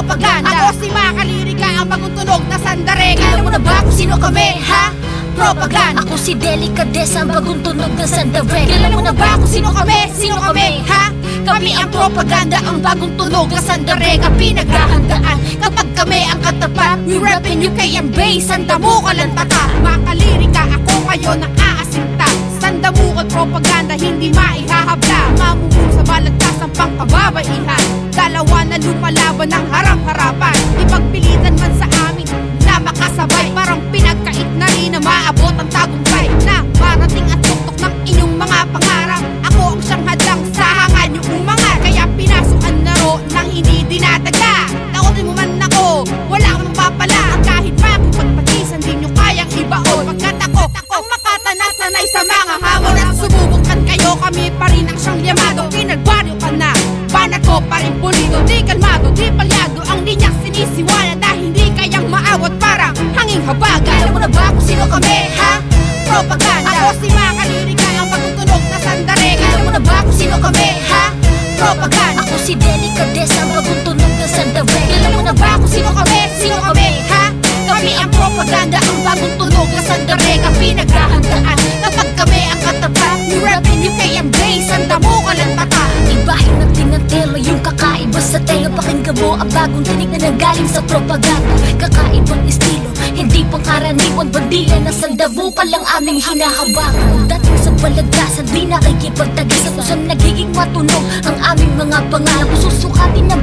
propaganda. Ako si Makalirika, ang bagong tunog na sandarega Alam mo na ba kung sino kami, ha? Propaganda. Ako si Delicadeza, ang bagong tunog ng sandareg Alam mo na ba kung sino kami? Sino kami, ha? Kami ang propaganda, ang bagong tunog na sandarega Pinaghahandaan. Kapag kami ang katapat We reppin' UK and base, sanda mo ka lang tata Makalirika, ako ngayon ang mo ka propaganda, hindi maihahabla. Mamumuno sa balagtas ang pangkababaihan Dalawa na lumalaban ng harap-harapan pa rin ang siyang yamado Pinagbaryo ka na, banat ko pa rin pulido. Di kalmado, di palyado, ang linyang sinisiwala Dahil hindi kayang maawat. Parang hanging habaga. Alam mo na ba kung sino kami, ha? Propaganda. Ako si Makalirika, ang pagtutunog na sandarega Alam mo na ba kung sino kami, ha? Propaganda. Ako si Delicadeza, ang bagong tunog ng sandareg alam mo na ba kung sino kami? Sino kami, ha? Kami ang propaganda, ang bagong tunog na sandarega bagong tinig na nanggaling sa propaganda. Kakaibang estilo, hindi pangkaraniwan Bandila na sandabo pa lang aming hinahawakan Dating sa balagtasan, di nakikipagtagis. Sa kusang nagiging matunog ang aming mga Kung ng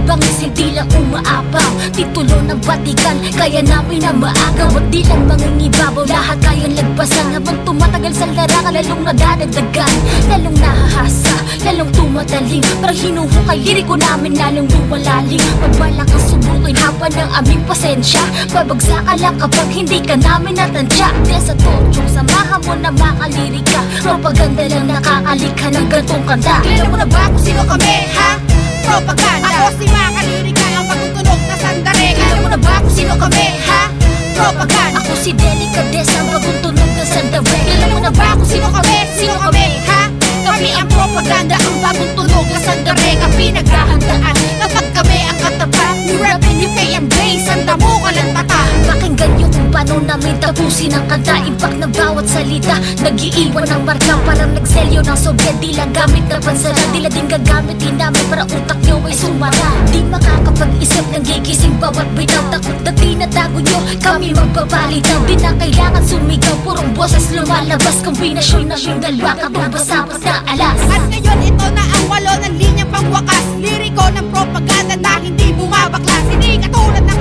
bangis, hindi lang umaapaw. Titulo ng batikan, kaya namin na maagaw. At di lang mangingibabaw, lahat kayang lagpasan. Habang tumatagal sa larangan, lalong nadadagdagan Lalong nahahasa, lalong tumataling Parang hinuhukay, liriko namin lalong lumalalim. Pagbalak ang subukin, haba ng aming pasensya. Babagsakan lang kapag hindi ka namin natantya Kaya sa tochong samahan mo na makalirika. Propaganda lang nakakalikha ng gantong kanta. Alam mo na ba kung sino kami, ha? Propaganda Ako si Makalirika, ang pagtutunog na sandarega Alam mo na ba kung sino kami, ha? Propaganda Ako si Delicadeza, ang bagong tunog ng sandareg Alam mo na ba kung sino kami? Sino kami, ha? Kami ang propaganda, ang bagong tunog na sandarega Pinaghahandaan kapag kami ang katapat reppin' Pakinggan niyo kung paano namin tapusin ang kanta Impact bawat salita. Nag-iiwan ng marka Parang nagselyo ng Soviet. Di lang gamit na pansalan Di lang din gagamitin namin Para utak niyo ay sumara. Di makakapag-isip ng gigising bawat bitaw. Takot na tinatago niyo Kami magbabalitaw Di na kailangan sumigaw Purong boses lumalabas. Kombinasyon ng dalawa Katumbas sapat na alas. At ngayon ito na ang walo ng linyang pangwakas. Liriko ng propaganda na hindi bumabaklas. Hindi katulad ng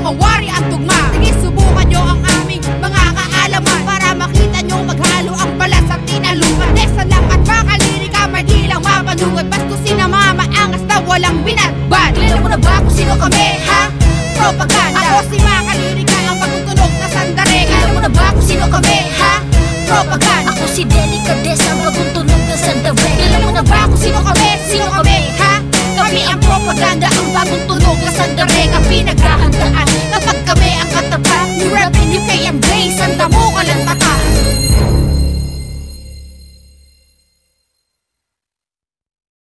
mawari ang tugma Sige subukan nyo ang aming mga kaalaman Para makita nyo maghalo ang balas at tinalupan Desa lang at makalirika may di lang mapanugat Basto sinamamaangas na walang binatbad Alam mo na ba kung sino kami ha? Propaganda Ako si makalirika ang pagtutunog na sandarega Alam mo na ba kung sino kami ha? Propaganda Ako si Delicadeza, ang bagong tunog ng sandareg alam mo na ba kung sino kami? Sino kami, ha? Kami ang propaganda, ang bagong tunog na sandarega Pinaghahandaan. Kapag kami ang